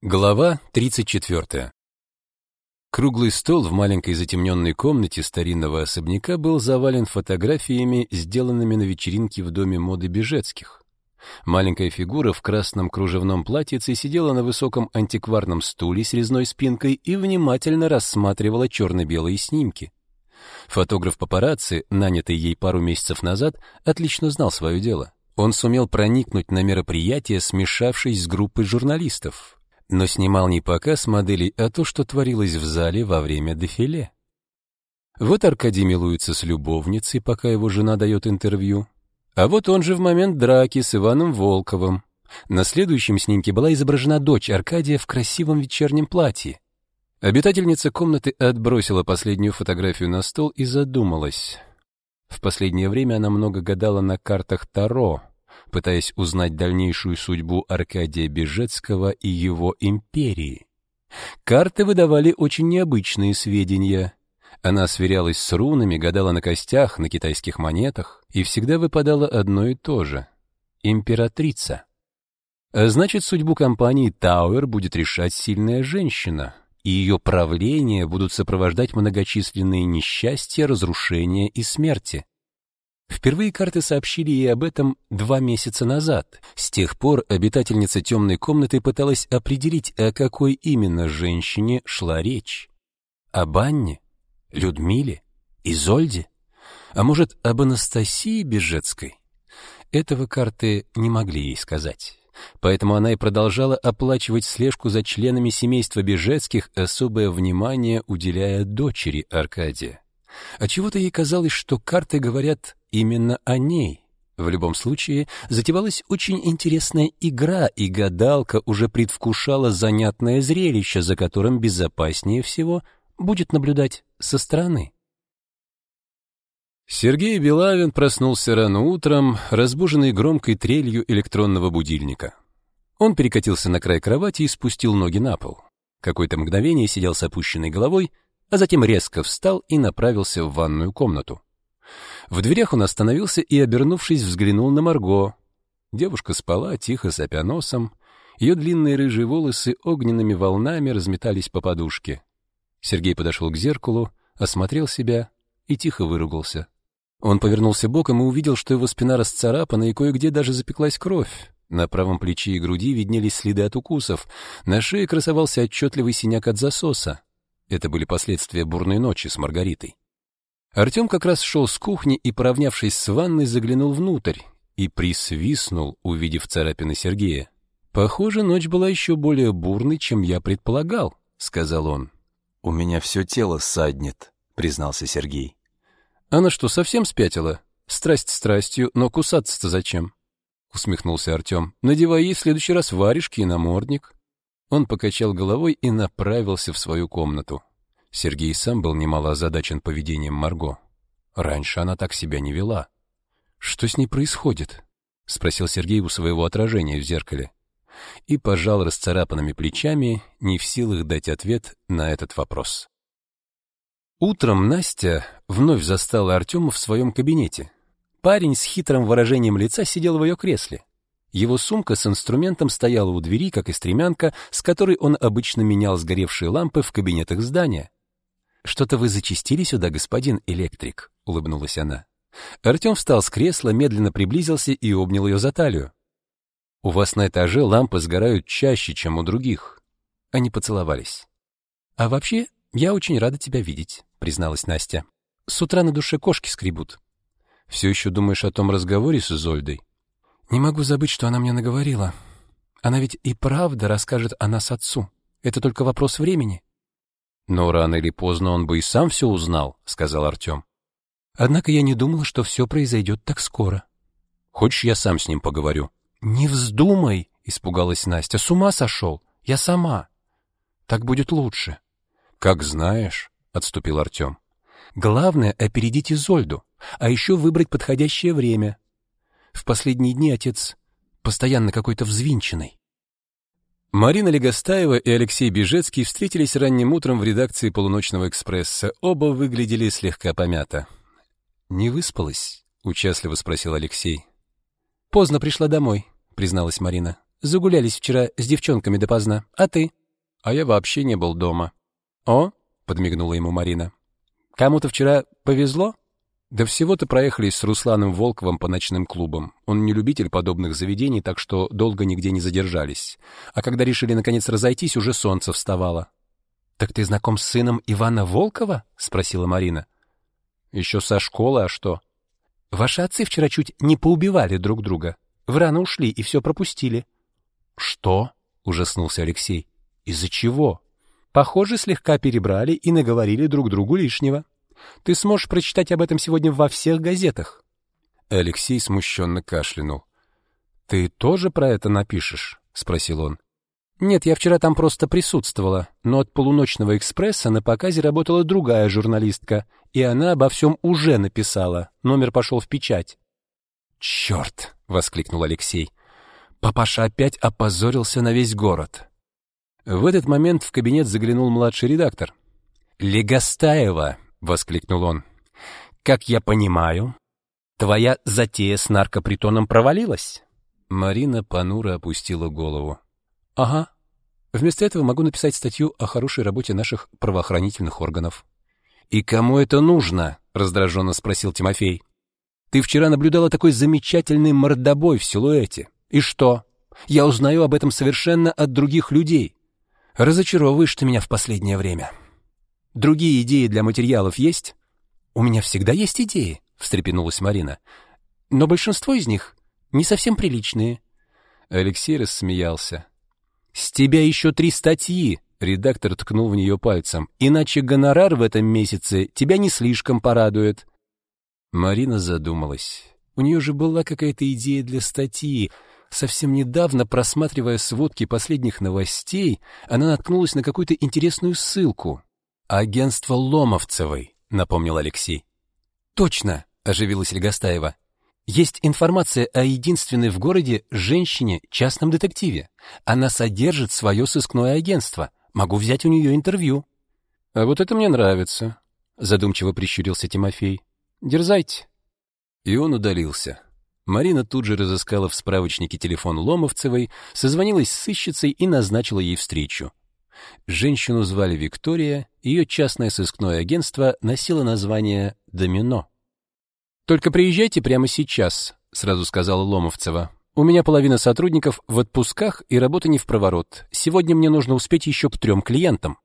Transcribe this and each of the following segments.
Глава 34. Круглый стол в маленькой затемненной комнате старинного особняка был завален фотографиями, сделанными на вечеринке в доме моды Бежецких. Маленькая фигура в красном кружевном платьице сидела на высоком антикварном стуле с резной спинкой и внимательно рассматривала черно-белые снимки. Фотограф папарацци, нанятый ей пару месяцев назад, отлично знал свое дело. Он сумел проникнуть на мероприятие, смешавшись с группой журналистов но снимал не показ моделей, а то, что творилось в зале во время дефиле. Вот Аркадий милуется с любовницей, пока его жена дает интервью. А вот он же в момент драки с Иваном Волковым. На следующем снимке была изображена дочь Аркадия в красивом вечернем платье. Обитательница комнаты отбросила последнюю фотографию на стол и задумалась. В последнее время она много гадала на картах Таро, пытаясь узнать дальнейшую судьбу Аркадия Бежецкого и его империи. Карты выдавали очень необычные сведения. Она сверялась с рунами, гадала на костях, на китайских монетах, и всегда выпадало одно и то же — императрица. А значит, судьбу компании Тауэр будет решать сильная женщина, и ее правление будут сопровождать многочисленные несчастья, разрушения и смерти. Впервые карты сообщили ей об этом два месяца назад. С тех пор обитательница темной комнаты пыталась определить, о какой именно женщине шла речь. Об Анне? Людмиле? Изольде? А может, об Анастасии Бежецкой? Этого карты не могли ей сказать. Поэтому она и продолжала оплачивать слежку за членами семейства Бежецких, особое внимание уделяя дочери Аркадия. А чего-то ей казалось, что карты говорят именно о ней. В любом случае, затевалась очень интересная игра, и гадалка уже предвкушала занятное зрелище, за которым безопаснее всего будет наблюдать со стороны. Сергей Белавин проснулся рано утром, разбуженный громкой трелью электронного будильника. Он перекатился на край кровати и спустил ноги на пол. Какое-то мгновение сидел с опущенной головой, а затем резко встал и направился в ванную комнату. В дверях он остановился и, обернувшись, взглянул на Марго. Девушка спала, тихо сопя носом. Ее длинные рыжие волосы огненными волнами разметались по подушке. Сергей подошел к зеркалу, осмотрел себя и тихо выругался. Он повернулся боком и увидел, что его спина расцарапана и кое-где даже запеклась кровь. На правом плече и груди виднелись следы от укусов, на шее красовался отчетливый синяк от засоса. Это были последствия бурной ночи с Маргаритой. Артем как раз шел с кухни и, поравнявшись с ванной, заглянул внутрь и присвистнул, увидев царапины Сергея. «Похоже, ночь была еще более бурной, чем я предполагал», — сказал он. «У меня все тело саднет», — признался Сергей. «Она что, совсем спятила? Страсть страстью, но кусаться-то зачем?» — усмехнулся Артем. «Надевай ей в следующий раз варежки и намордник». Он покачал головой и направился в свою комнату. Сергей сам был немало озадачен поведением Марго. Раньше она так себя не вела. «Что с ней происходит?» — спросил Сергей у своего отражения в зеркале. И пожал расцарапанными плечами, не в силах дать ответ на этот вопрос. Утром Настя вновь застала Артема в своем кабинете. Парень с хитрым выражением лица сидел в ее кресле. Его сумка с инструментом стояла у двери, как и стремянка, с которой он обычно менял сгоревшие лампы в кабинетах здания. «Что-то вы зачистили сюда, господин электрик», — улыбнулась она. Артем встал с кресла, медленно приблизился и обнял ее за талию. «У вас на этаже лампы сгорают чаще, чем у других». Они поцеловались. «А вообще, я очень рада тебя видеть», — призналась Настя. «С утра на душе кошки скребут». «Все еще думаешь о том разговоре с Изольдой?» «Не могу забыть, что она мне наговорила. Она ведь и правда расскажет о нас отцу. Это только вопрос времени». «Но рано или поздно он бы и сам все узнал», — сказал Артем. «Однако я не думала, что все произойдет так скоро». «Хочешь, я сам с ним поговорю?» «Не вздумай!» — испугалась Настя. «С ума сошел! Я сама!» «Так будет лучше». «Как знаешь», — отступил Артем. «Главное — опередить Изольду, а еще выбрать подходящее время. В последние дни отец постоянно какой-то взвинченный. Марина Легостаева и Алексей Бежецкий встретились ранним утром в редакции «Полуночного экспресса». Оба выглядели слегка помято. «Не выспалась?» — участливо спросил Алексей. «Поздно пришла домой», — призналась Марина. Загулялись вчера с девчонками допоздна. А ты? А я вообще не был дома. О, подмигнула ему Марина. Кому-то вчера повезло? Да всего-то проехались с Русланом Волковым по ночным клубам. Он не любитель подобных заведений, так что долго нигде не задержались. А когда решили наконец разойтись, уже солнце вставало. Так ты знаком с сыном Ивана Волкова? спросила Марина. «Еще со школы, а что? Ваши отцы вчера чуть не поубивали друг друга. Вы рано ушли и все пропустили. Что? ужаснулся Алексей. Из-за чего? Похоже, слегка перебрали и наговорили друг другу лишнего. Ты сможешь прочитать об этом сегодня во всех газетах. Алексей смущенно кашлянул. Ты тоже про это напишешь? спросил он. Нет, я вчера там просто присутствовала, но от полуночного экспресса на показе работала другая журналистка, и она обо всем уже написала. Номер пошел в печать. «Черт!» — воскликнул Алексей. Папаша опять опозорился на весь город. В этот момент в кабинет заглянул младший редактор. «Легостаева!» — воскликнул он. «Как я понимаю, твоя затея с наркопритоном провалилась?» Марина понуро опустила голову. «Ага. Вместо этого могу написать статью о хорошей работе наших правоохранительных органов». «И кому это нужно?» — раздраженно спросил Тимофей. «Ты вчера наблюдала такой замечательный мордобой в силуэте. И что? Я узнаю об этом совершенно от других людей. Разочаровываешь ты меня в последнее время. Другие идеи для материалов есть? У меня всегда есть идеи, встрепенулась Марина. Но большинство из них не совсем приличные. Алексей рассмеялся. С тебя еще три статьи, редактор ткнул в нее пальцем. Иначе гонорар в этом месяце тебя не слишком порадует. Марина задумалась. У нее же была какая-то идея для статьи, Совсем недавно, просматривая сводки последних новостей, она наткнулась на какую-то интересную ссылку. «Агентство Ломовцевой», — напомнил Алексей. «Точно», — оживилась Легостаева. «Есть информация о единственной в городе женщине-частном детективе. Она содержит свое сыскное агентство. Могу взять у нее интервью». «А вот это мне нравится», — задумчиво прищурился Тимофей. «Дерзайте». И он удалился. Марина тут же разыскала в справочнике телефон Ломовцевой, созвонилась с сыщицей и назначила ей встречу. Женщину звали Виктория, ее частное сыскное агентство носило название «Домино». «Только приезжайте прямо сейчас», — сразу сказала Ломовцева. «У меня половина сотрудников в отпусках и работа не в проворот. Сегодня мне нужно успеть еще к трем клиентам».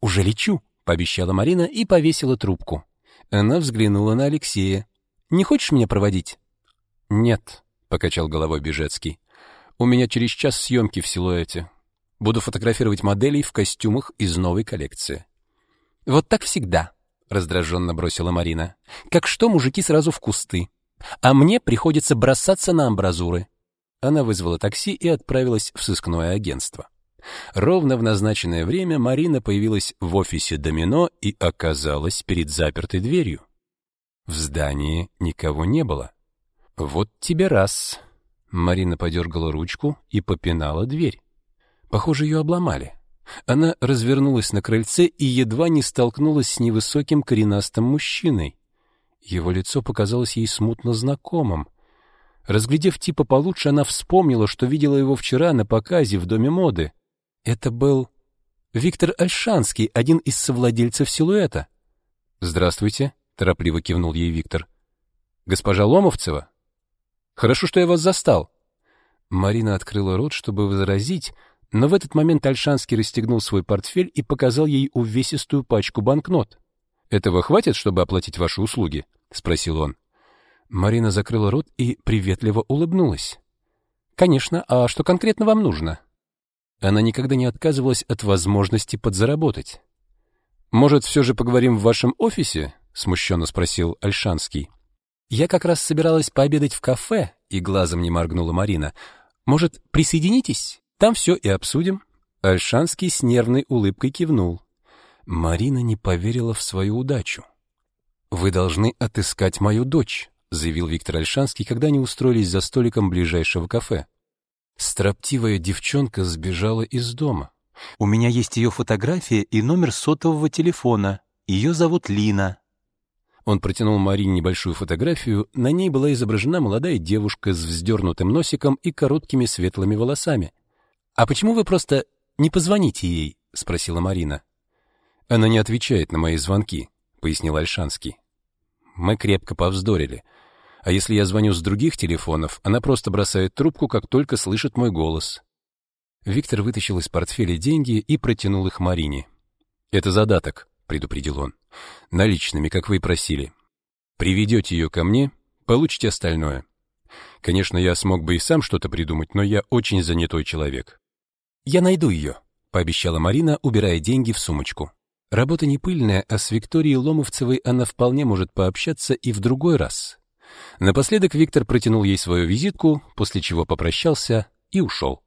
«Уже лечу», — пообещала Марина и повесила трубку. Она взглянула на Алексея. «Не хочешь меня проводить?» Нет, покачал головой Бежецкий. У меня через час съемки в силуэте. Буду фотографировать моделей в костюмах из новой коллекции. Вот так всегда, раздраженно бросила Марина. Как что мужики сразу в кусты, а мне приходится бросаться на амбразуры. Она вызвала такси и отправилась в сыскное агентство. Ровно в назначенное время Марина появилась в офисе Домино и оказалась перед запертой дверью. В здании никого не было. Вот тебе раз. Марина подергала ручку и попинала дверь. Похоже, ее обломали. Она развернулась на крыльце и едва не столкнулась с невысоким коренастым мужчиной. Его лицо показалось ей смутно знакомым. Разглядев типа получше, она вспомнила, что видела его вчера на показе в доме моды. Это был Виктор Альшанский, один из совладельцев силуэта. Здравствуйте, торопливо кивнул ей Виктор. Госпожа Ломовцева? Хорошо, что я вас застал. Марина открыла рот, чтобы возразить, но в этот момент Альшанский расстегнул свой портфель и показал ей увесистую пачку банкнот. Этого хватит, чтобы оплатить ваши услуги, спросил он. Марина закрыла рот и приветливо улыбнулась. Конечно, а что конкретно вам нужно? Она никогда не отказывалась от возможности подзаработать. Может, все же поговорим в вашем офисе? смущенно спросил Альшанский. Я как раз собиралась пообедать в кафе, и глазом не моргнула Марина. Может, присоединитесь? Там все и обсудим. Альшанский с нервной улыбкой кивнул. Марина не поверила в свою удачу. Вы должны отыскать мою дочь, заявил Виктор Альшанский, когда они устроились за столиком ближайшего кафе. Строптивая девчонка сбежала из дома. У меня есть ее фотография и номер сотового телефона. Ее зовут Лина. Он протянул Марине небольшую фотографию, на ней была изображена молодая девушка с вздернутым носиком и короткими светлыми волосами. «А почему вы просто не позвоните ей?» — спросила Марина. «Она не отвечает на мои звонки», — пояснил Альшанский. Мы крепко повздорили. А если я звоню с других телефонов, она просто бросает трубку, как только слышит мой голос. Виктор вытащил из портфеля деньги и протянул их Марине. «Это задаток», — предупредил он. «Наличными, как вы и просили. Приведете ее ко мне, получите остальное. Конечно, я смог бы и сам что-то придумать, но я очень занятой человек». «Я найду ее», — пообещала Марина, убирая деньги в сумочку. Работа не пыльная, а с Викторией Ломовцевой она вполне может пообщаться и в другой раз. Напоследок Виктор протянул ей свою визитку, после чего попрощался и ушел.